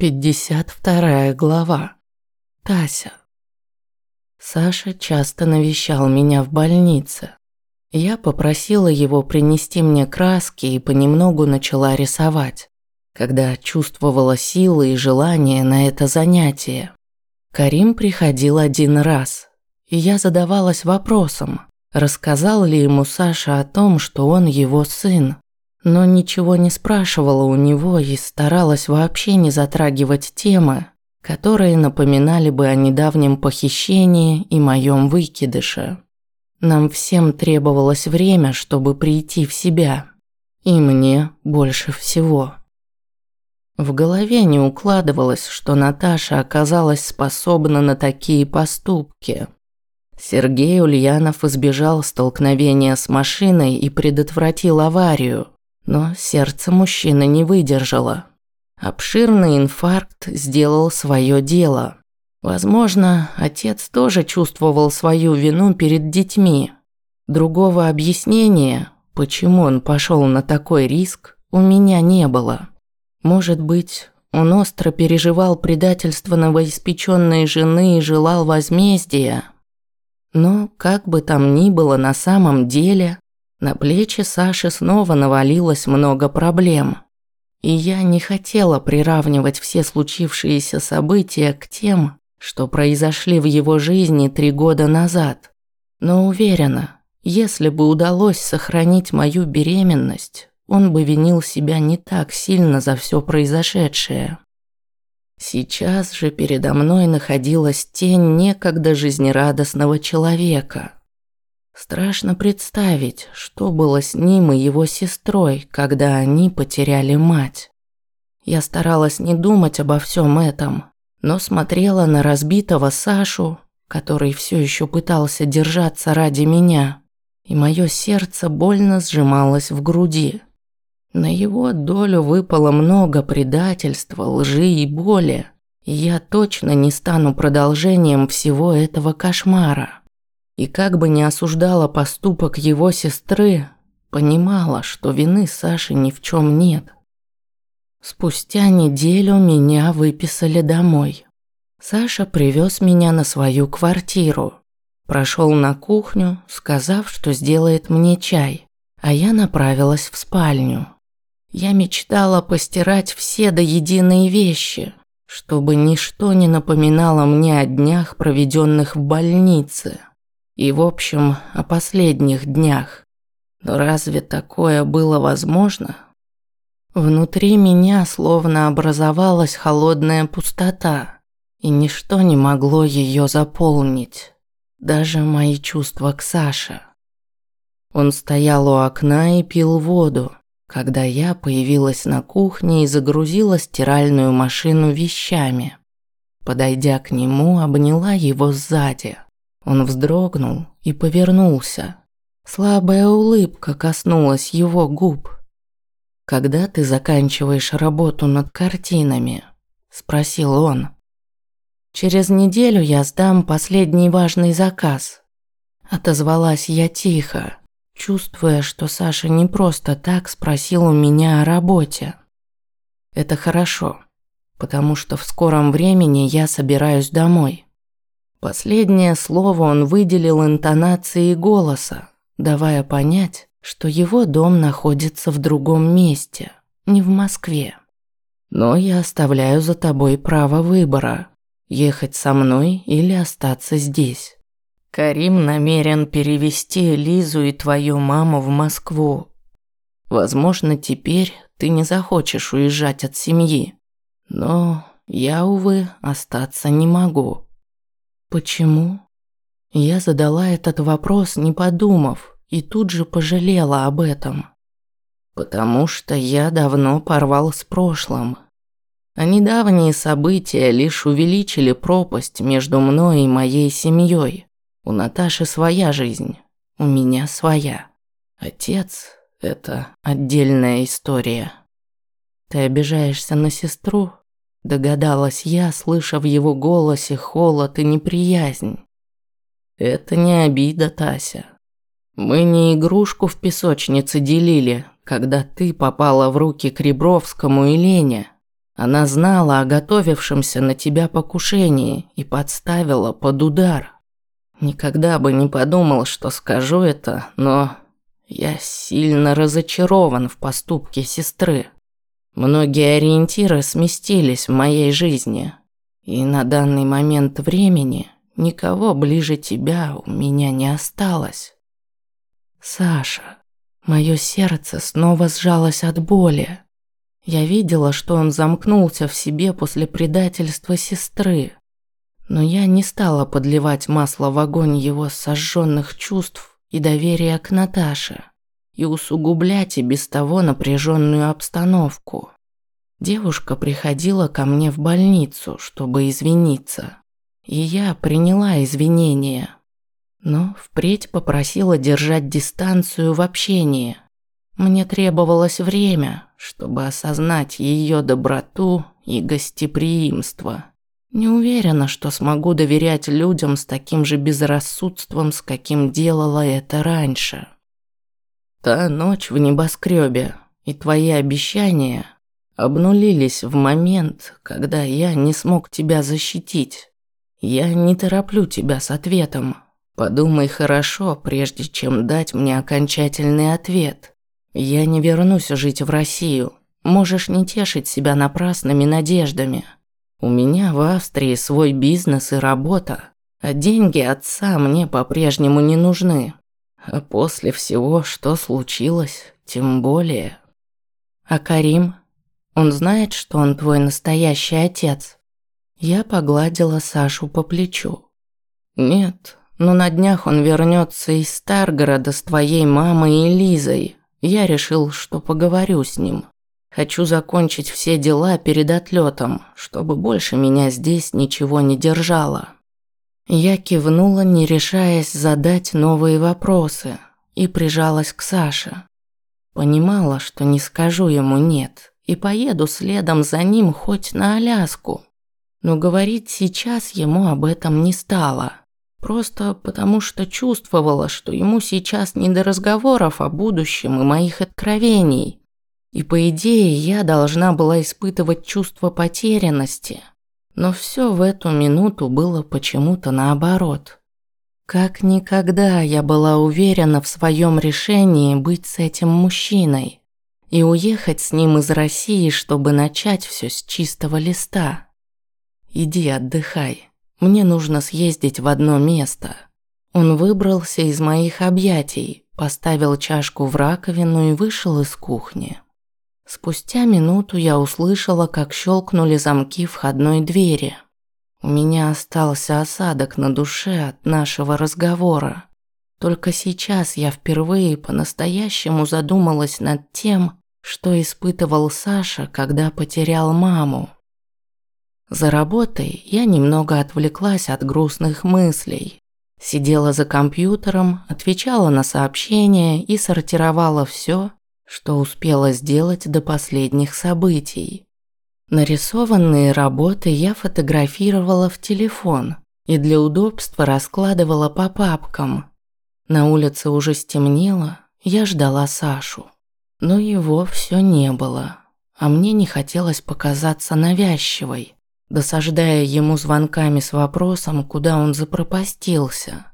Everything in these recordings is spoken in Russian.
52 глава. Тася. Саша часто навещал меня в больнице. Я попросила его принести мне краски и понемногу начала рисовать, когда чувствовала силы и желание на это занятие. Карим приходил один раз, и я задавалась вопросом, рассказал ли ему Саша о том, что он его сын но ничего не спрашивала у него и старалась вообще не затрагивать темы, которые напоминали бы о недавнем похищении и моем выкидыше. Нам всем требовалось время, чтобы прийти в себя. И мне больше всего. В голове не укладывалось, что Наташа оказалась способна на такие поступки. Сергей Ульянов избежал столкновения с машиной и предотвратил аварию, но сердце мужчины не выдержало. Обширный инфаркт сделал свое дело. Возможно, отец тоже чувствовал свою вину перед детьми. Другого объяснения, почему он пошел на такой риск, у меня не было. Может быть, он остро переживал предательство новоиспеченной жены и желал возмездия. Но, как бы там ни было на самом деле, на плечи Саши снова навалилось много проблем. И я не хотела приравнивать все случившиеся события к тем, что произошли в его жизни три года назад. Но уверена, если бы удалось сохранить мою беременность, он бы винил себя не так сильно за все произошедшее. Сейчас же передо мной находилась тень некогда жизнерадостного человека – Страшно представить, что было с ним и его сестрой, когда они потеряли мать. Я старалась не думать обо всем этом, но смотрела на разбитого Сашу, который все еще пытался держаться ради меня, и мое сердце больно сжималось в груди. На его долю выпало много предательства, лжи и боли, и я точно не стану продолжением всего этого кошмара. И как бы ни осуждала поступок его сестры, понимала, что вины Саши ни в чем нет. Спустя неделю меня выписали домой. Саша привез меня на свою квартиру. Прошел на кухню, сказав, что сделает мне чай, а я направилась в спальню. Я мечтала постирать все до единой вещи, чтобы ничто не напоминало мне о днях, проведенных в больнице. И, в общем, о последних днях. Но разве такое было возможно? Внутри меня словно образовалась холодная пустота, и ничто не могло ее заполнить. Даже мои чувства к Саше. Он стоял у окна и пил воду, когда я появилась на кухне и загрузила стиральную машину вещами. Подойдя к нему, обняла его сзади. Он вздрогнул и повернулся. Слабая улыбка коснулась его губ. «Когда ты заканчиваешь работу над картинами?» – спросил он. «Через неделю я сдам последний важный заказ». Отозвалась я тихо, чувствуя, что Саша не просто так спросил у меня о работе. «Это хорошо, потому что в скором времени я собираюсь домой». Последнее слово он выделил интонацией голоса, давая понять, что его дом находится в другом месте, не в Москве. Но я оставляю за тобой право выбора – ехать со мной или остаться здесь. Карим намерен перевести Лизу и твою маму в Москву. Возможно, теперь ты не захочешь уезжать от семьи, но я, увы, остаться не могу. Почему? Я задала этот вопрос, не подумав, и тут же пожалела об этом. Потому что я давно порвал с прошлым. А недавние события лишь увеличили пропасть между мной и моей семьей. У Наташи своя жизнь, у меня своя. Отец – это отдельная история. Ты обижаешься на сестру? Догадалась я, слыша в его голосе холод и неприязнь. Это не обида, Тася. Мы не игрушку в песочнице делили, когда ты попала в руки к Ребровскому и Лене, Она знала о готовившемся на тебя покушении и подставила под удар. Никогда бы не подумал, что скажу это, но я сильно разочарован в поступке сестры. Многие ориентиры сместились в моей жизни, и на данный момент времени никого ближе тебя у меня не осталось. Саша, мое сердце снова сжалось от боли. Я видела, что он замкнулся в себе после предательства сестры. Но я не стала подливать масло в огонь его сожженных чувств и доверия к Наташе и усугублять и без того напряженную обстановку. Девушка приходила ко мне в больницу, чтобы извиниться. И я приняла извинения. Но впредь попросила держать дистанцию в общении. Мне требовалось время, чтобы осознать ее доброту и гостеприимство. Не уверена, что смогу доверять людям с таким же безрассудством, с каким делала это раньше. Та ночь в небоскребе и твои обещания обнулились в момент, когда я не смог тебя защитить. Я не тороплю тебя с ответом. Подумай хорошо, прежде чем дать мне окончательный ответ. Я не вернусь жить в Россию. Можешь не тешить себя напрасными надеждами. У меня в Австрии свой бизнес и работа, а деньги отца мне по-прежнему не нужны. А после всего, что случилось, тем более. А Карим? Он знает, что он твой настоящий отец? Я погладила Сашу по плечу. Нет, но на днях он вернется из Старгорода с твоей мамой и Лизой. Я решил, что поговорю с ним. Хочу закончить все дела перед отлетом, чтобы больше меня здесь ничего не держало. Я кивнула, не решаясь задать новые вопросы, и прижалась к Саше. Понимала, что не скажу ему «нет», и поеду следом за ним хоть на Аляску. Но говорить сейчас ему об этом не стало. Просто потому что чувствовала, что ему сейчас не до разговоров о будущем и моих откровений. И по идее я должна была испытывать чувство потерянности. Но все в эту минуту было почему-то наоборот. Как никогда я была уверена в своем решении быть с этим мужчиной и уехать с ним из России, чтобы начать все с чистого листа. Иди отдыхай. Мне нужно съездить в одно место. Он выбрался из моих объятий, поставил чашку в раковину и вышел из кухни. Спустя минуту я услышала, как щелкнули замки входной двери. У меня остался осадок на душе от нашего разговора. Только сейчас я впервые по-настоящему задумалась над тем, что испытывал Саша, когда потерял маму. За работой я немного отвлеклась от грустных мыслей. Сидела за компьютером, отвечала на сообщения и сортировала все, что успела сделать до последних событий. Нарисованные работы я фотографировала в телефон и для удобства раскладывала по папкам. На улице уже стемнело, я ждала Сашу. Но его все не было, а мне не хотелось показаться навязчивой, досаждая ему звонками с вопросом, куда он запропастился.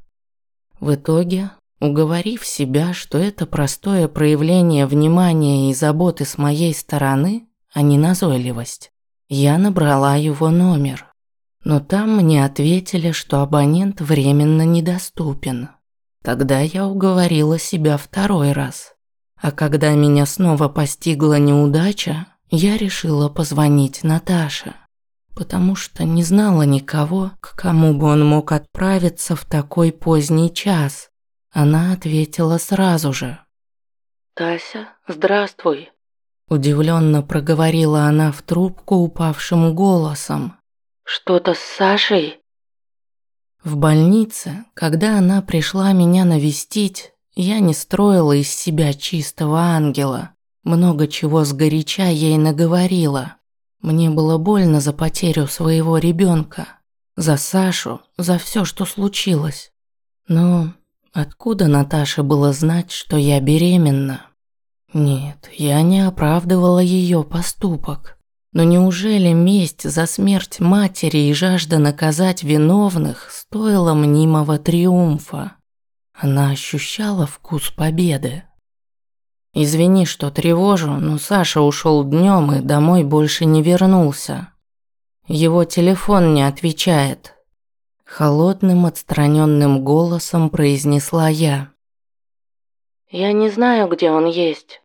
В итоге Уговорив себя, что это простое проявление внимания и заботы с моей стороны, а не назойливость, я набрала его номер. Но там мне ответили, что абонент временно недоступен. Тогда я уговорила себя второй раз. А когда меня снова постигла неудача, я решила позвонить Наташе, потому что не знала никого, к кому бы он мог отправиться в такой поздний час. Она ответила сразу же. «Тася, здравствуй», – удивленно проговорила она в трубку упавшим голосом. «Что-то с Сашей?» В больнице, когда она пришла меня навестить, я не строила из себя чистого ангела. Много чего сгоряча ей наговорила. Мне было больно за потерю своего ребенка, за Сашу, за все, что случилось. Но Откуда Наташе было знать, что я беременна? Нет, я не оправдывала ее поступок. Но неужели месть за смерть матери и жажда наказать виновных стоила мнимого триумфа? Она ощущала вкус победы. Извини, что тревожу, но Саша ушел днем и домой больше не вернулся. Его телефон не отвечает. Холодным, отстраненным голосом произнесла я. Я не знаю, где он есть.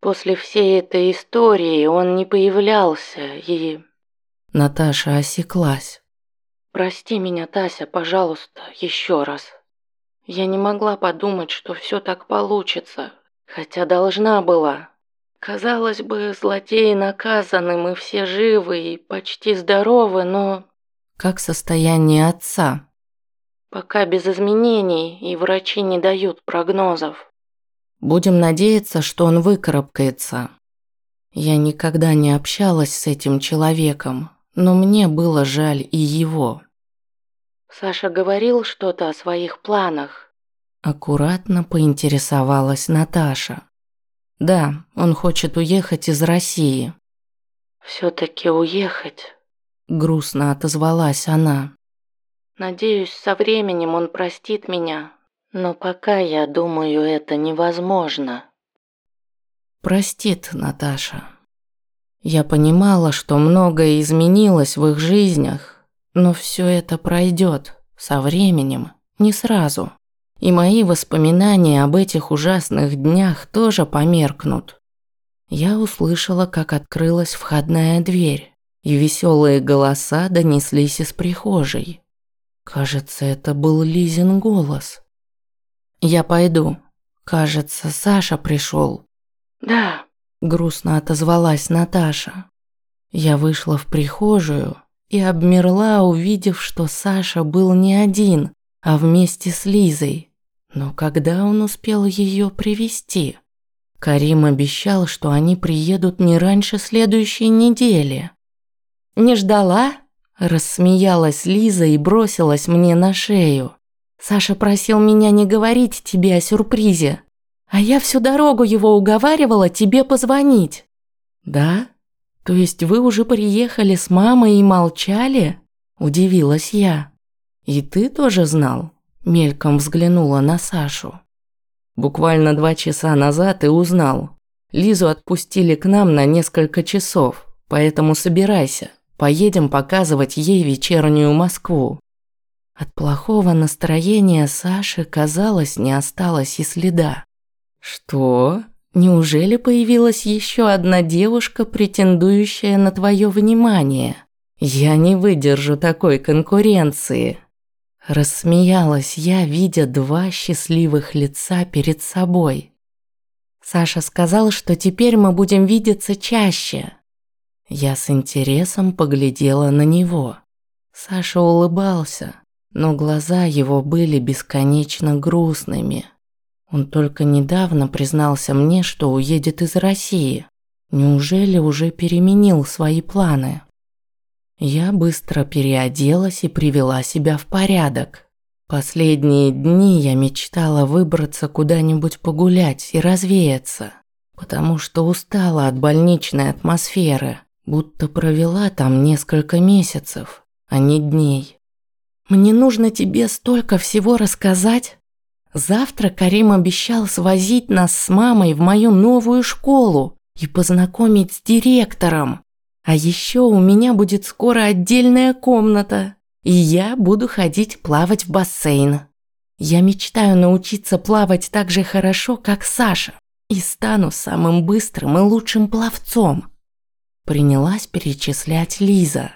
После всей этой истории он не появлялся и... Наташа осеклась. Прости меня, Тася, пожалуйста, еще раз. Я не могла подумать, что все так получится, хотя должна была. Казалось бы, злодеи наказаны, мы все живы и почти здоровы, но... Как состояние отца? Пока без изменений, и врачи не дают прогнозов. Будем надеяться, что он выкарабкается. Я никогда не общалась с этим человеком, но мне было жаль и его. Саша говорил что-то о своих планах. Аккуратно поинтересовалась Наташа. Да, он хочет уехать из России. Все-таки уехать. Грустно отозвалась она. Надеюсь, со временем он простит меня, но пока я думаю, это невозможно. Простит, Наташа. Я понимала, что многое изменилось в их жизнях, но все это пройдет со временем, не сразу. И мои воспоминания об этих ужасных днях тоже померкнут. Я услышала, как открылась входная дверь, и веселые голоса донеслись из прихожей. Кажется, это был Лизин голос. «Я пойду. Кажется, Саша пришел. «Да», – грустно отозвалась Наташа. Я вышла в прихожую и обмерла, увидев, что Саша был не один, а вместе с Лизой. Но когда он успел ее привести? Карим обещал, что они приедут не раньше следующей недели. «Не ждала?» – рассмеялась Лиза и бросилась мне на шею. Саша просил меня не говорить тебе о сюрпризе, а я всю дорогу его уговаривала тебе позвонить. Да? То есть вы уже приехали с мамой и молчали? Удивилась я. И ты тоже знал? Мельком взглянула на Сашу. Буквально два часа назад и узнал. Лизу отпустили к нам на несколько часов, поэтому собирайся, поедем показывать ей вечернюю Москву. От плохого настроения Саши, казалось, не осталось и следа. «Что? Неужели появилась еще одна девушка, претендующая на твое внимание? Я не выдержу такой конкуренции!» Рассмеялась я, видя два счастливых лица перед собой. Саша сказал, что теперь мы будем видеться чаще. Я с интересом поглядела на него. Саша улыбался, но глаза его были бесконечно грустными. Он только недавно признался мне, что уедет из России. Неужели уже переменил свои планы? Я быстро переоделась и привела себя в порядок. Последние дни я мечтала выбраться куда-нибудь погулять и развеяться, потому что устала от больничной атмосферы, будто провела там несколько месяцев, а не дней. Мне нужно тебе столько всего рассказать. Завтра Карим обещал свозить нас с мамой в мою новую школу и познакомить с директором. А еще у меня будет скоро отдельная комната, и я буду ходить плавать в бассейн. Я мечтаю научиться плавать так же хорошо, как Саша, и стану самым быстрым и лучшим пловцом. Принялась перечислять Лиза.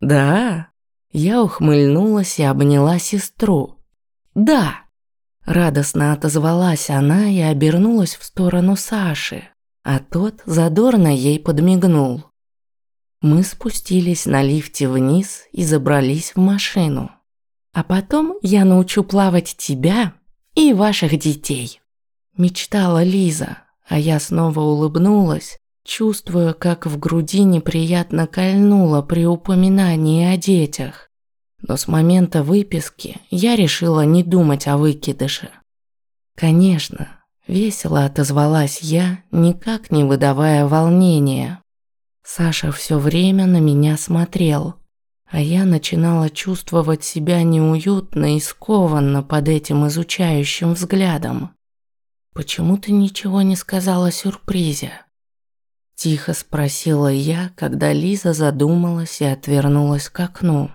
Да, я ухмыльнулась и обняла сестру. «Да!» Радостно отозвалась она и обернулась в сторону Саши, а тот задорно ей подмигнул. Мы спустились на лифте вниз и забрались в машину. А потом я научу плавать тебя и ваших детей. Мечтала Лиза, а я снова улыбнулась, чувствуя, как в груди неприятно кольнуло при упоминании о детях. Но с момента выписки я решила не думать о выкидыше. Конечно, весело отозвалась я, никак не выдавая волнения. Саша все время на меня смотрел, а я начинала чувствовать себя неуютно и скованно под этим изучающим взглядом. «Почему ты ничего не сказала о сюрпризе?» Тихо спросила я, когда Лиза задумалась и отвернулась к окну.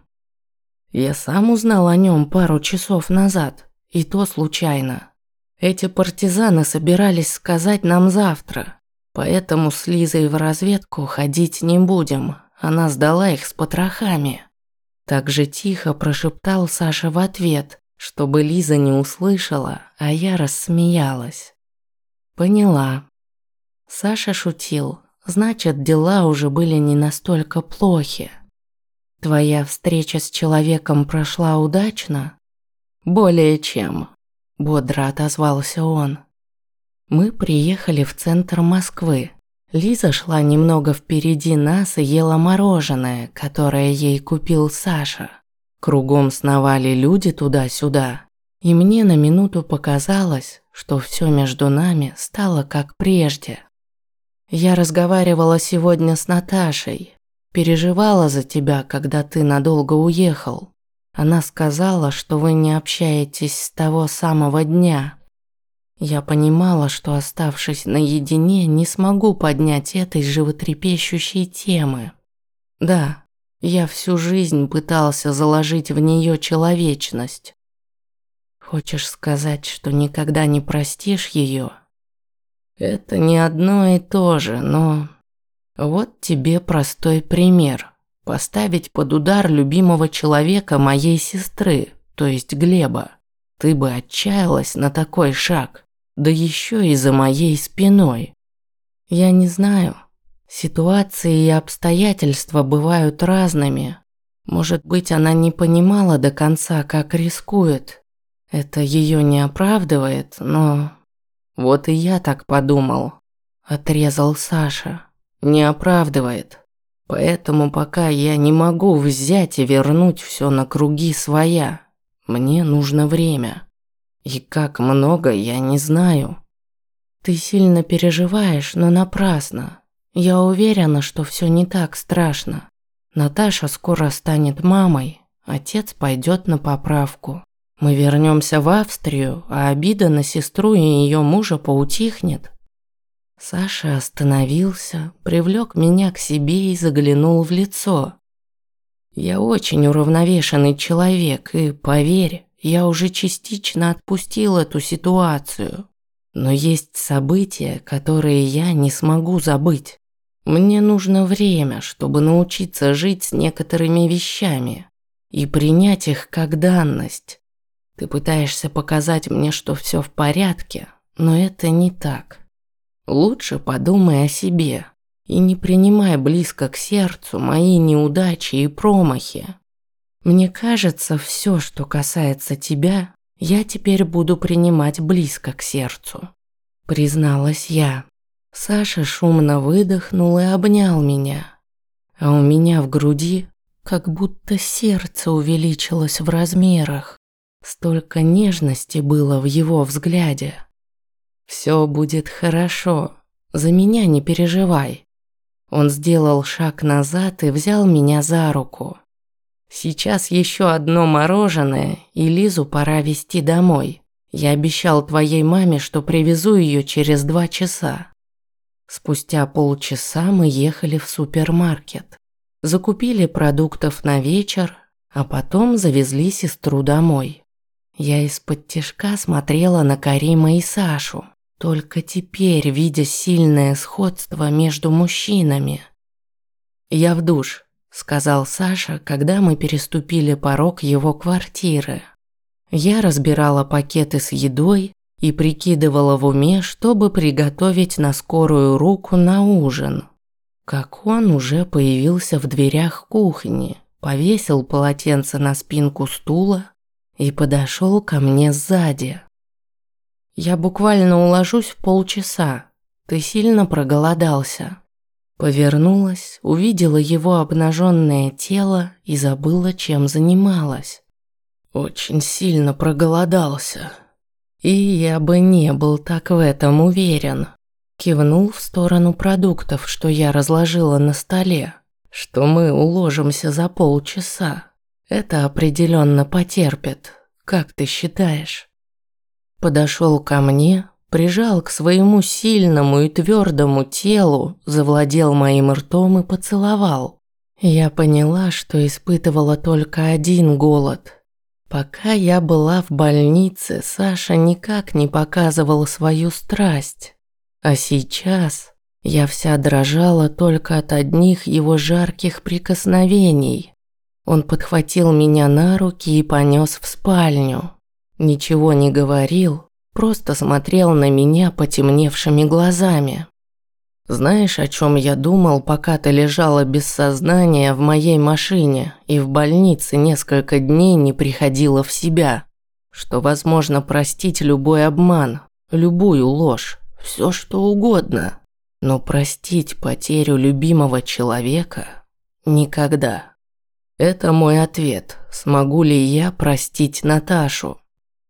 Я сам узнал о нем пару часов назад, и то случайно. Эти партизаны собирались сказать нам завтра, поэтому с Лизой в разведку ходить не будем. Она сдала их с потрохами. Так же тихо прошептал Саша в ответ, чтобы Лиза не услышала, а я рассмеялась. Поняла. Саша шутил, значит, дела уже были не настолько плохи. Твоя встреча с человеком прошла удачно? Более чем, бодро отозвался он. Мы приехали в центр Москвы. Лиза шла немного впереди нас и ела мороженое, которое ей купил Саша. Кругом сновали люди туда-сюда, и мне на минуту показалось, что все между нами стало как прежде. Я разговаривала сегодня с Наташей, Переживала за тебя, когда ты надолго уехал. Она сказала, что вы не общаетесь с того самого дня. Я понимала, что оставшись наедине, не смогу поднять этой животрепещущей темы. Да, я всю жизнь пытался заложить в нее человечность. Хочешь сказать, что никогда не простишь ее? Это не одно и то же, но вот тебе простой пример. Поставить под удар любимого человека моей сестры, то есть Глеба. Ты бы отчаялась на такой шаг, да еще и за моей спиной. Я не знаю. Ситуации и обстоятельства бывают разными. Может быть, она не понимала до конца, как рискует. Это ее не оправдывает, но... Вот и я так подумал. Отрезал Саша не оправдывает. Поэтому пока я не могу взять и вернуть все на круги своя. Мне нужно время. И как много, я не знаю. Ты сильно переживаешь, но напрасно. Я уверена, что все не так страшно. Наташа скоро станет мамой, отец пойдет на поправку. Мы вернемся в Австрию, а обида на сестру и ее мужа поутихнет. Саша остановился, привлек меня к себе и заглянул в лицо. Я очень уравновешенный человек, и, поверь, я уже частично отпустил эту ситуацию. Но есть события, которые я не смогу забыть. Мне нужно время, чтобы научиться жить с некоторыми вещами и принять их как данность. Ты пытаешься показать мне, что все в порядке, но это не так. Лучше подумай о себе и не принимай близко к сердцу мои неудачи и промахи. Мне кажется, все, что касается тебя, я теперь буду принимать близко к сердцу. Призналась я. Саша шумно выдохнул и обнял меня. А у меня в груди как будто сердце увеличилось в размерах. Столько нежности было в его взгляде. Все будет хорошо. За меня не переживай. Он сделал шаг назад и взял меня за руку. Сейчас еще одно мороженое, и Лизу пора везти домой. Я обещал твоей маме, что привезу ее через два часа. Спустя полчаса мы ехали в супермаркет. Закупили продуктов на вечер, а потом завезли сестру домой. Я из-под тишка смотрела на Карима и Сашу. Только теперь, видя сильное сходство между мужчинами. «Я в душ», – сказал Саша, когда мы переступили порог его квартиры. Я разбирала пакеты с едой и прикидывала в уме, чтобы приготовить на скорую руку на ужин. Как он уже появился в дверях кухни, повесил полотенце на спинку стула и подошел ко мне сзади. Я буквально уложусь в полчаса. Ты сильно проголодался. Повернулась, увидела его обнаженное тело и забыла, чем занималась. Очень сильно проголодался. И я бы не был так в этом уверен. Кивнул в сторону продуктов, что я разложила на столе, что мы уложимся за полчаса. Это определенно потерпит. Как ты считаешь? Подошел ко мне, прижал к своему сильному и твердому телу, завладел моим ртом и поцеловал. Я поняла, что испытывала только один голод. Пока я была в больнице, Саша никак не показывал свою страсть. А сейчас я вся дрожала только от одних его жарких прикосновений. Он подхватил меня на руки и понес в спальню. Ничего не говорил, просто смотрел на меня потемневшими глазами. Знаешь, о чем я думал, пока ты лежала без сознания в моей машине и в больнице несколько дней не приходила в себя? Что возможно простить любой обман, любую ложь, все что угодно. Но простить потерю любимого человека никогда. Это мой ответ. Смогу ли я простить Наташу?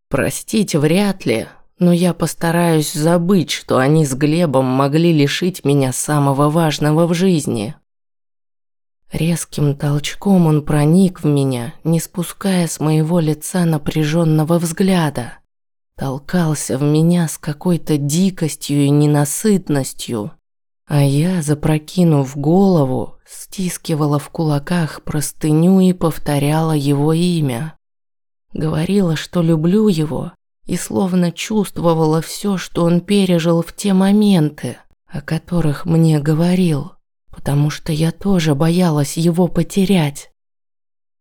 Простить вряд ли, но я постараюсь забыть, что они с Глебом могли лишить меня самого важного в жизни. Резким толчком он проник в меня, не спуская с моего лица напряженного взгляда. Толкался в меня с какой-то дикостью и ненасытностью, а я, запрокинув голову, стискивала в кулаках простыню и повторяла его имя. Говорила, что люблю его, и словно чувствовала все, что он пережил в те моменты, о которых мне говорил, потому что я тоже боялась его потерять.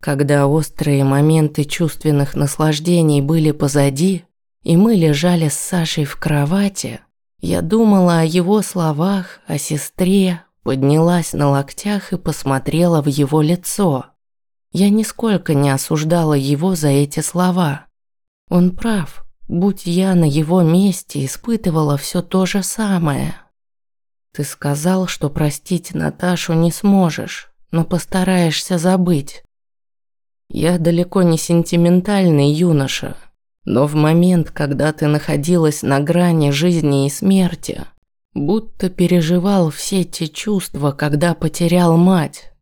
Когда острые моменты чувственных наслаждений были позади, и мы лежали с Сашей в кровати, я думала о его словах, о сестре, поднялась на локтях и посмотрела в его лицо. Я нисколько не осуждала его за эти слова. Он прав. Будь я на его месте, испытывала все то же самое. Ты сказал, что простить Наташу не сможешь, но постараешься забыть. Я далеко не сентиментальный юноша, но в момент, когда ты находилась на грани жизни и смерти, будто переживал все те чувства, когда потерял мать.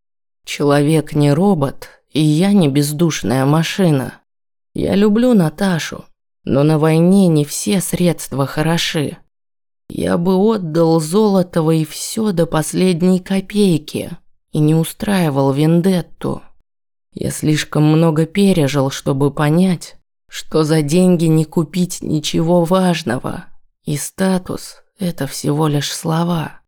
Человек не робот, и я не бездушная машина. Я люблю Наташу, но на войне не все средства хороши. Я бы отдал Золотого и все до последней копейки и не устраивал вендетту. Я слишком много пережил, чтобы понять, что за деньги не купить ничего важного, и статус – это всего лишь слова.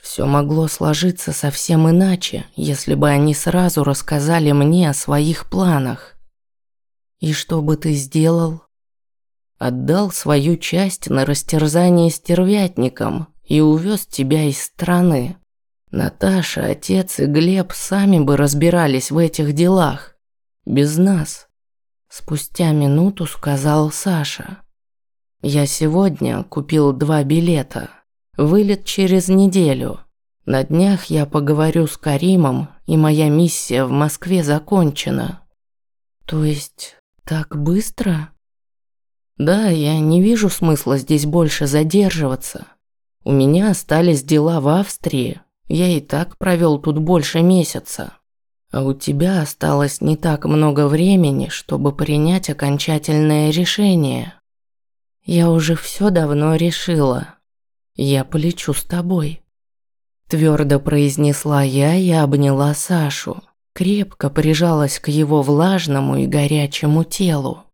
Все могло сложиться совсем иначе, если бы они сразу рассказали мне о своих планах. И что бы ты сделал? отдал свою часть на растерзание стервятникам и увез тебя из страны. Наташа, отец и Глеб сами бы разбирались в этих делах. Без нас. Спустя минуту сказал Саша. Я сегодня купил два билета. Вылет через неделю. На днях я поговорю с Каримом, и моя миссия в Москве закончена. То есть так быстро? Да, я не вижу смысла здесь больше задерживаться. У меня остались дела в Австрии. Я и так провел тут больше месяца. А у тебя осталось не так много времени, чтобы принять окончательное решение. Я уже все давно решила. Я полечу с тобой. Твердо произнесла я и обняла Сашу. Крепко прижалась к его влажному и горячему телу.